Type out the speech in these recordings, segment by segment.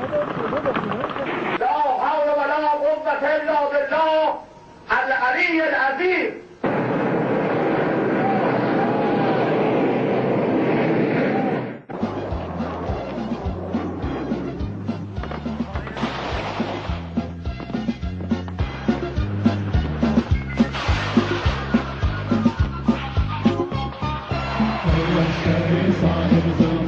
لا حول ولا قوة إلا بالله العلي العظيم Sorry, sorry, sorry.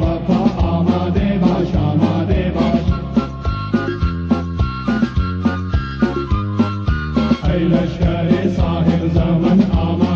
لشکر صاحب زمان آمد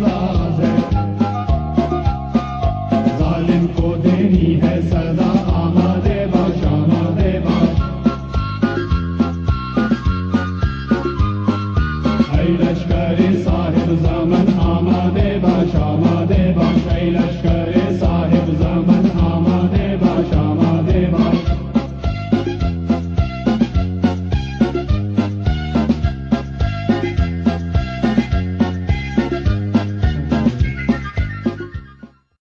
ناز دینی ہے سزا آما دیوا شاما دیوا لشکر سارے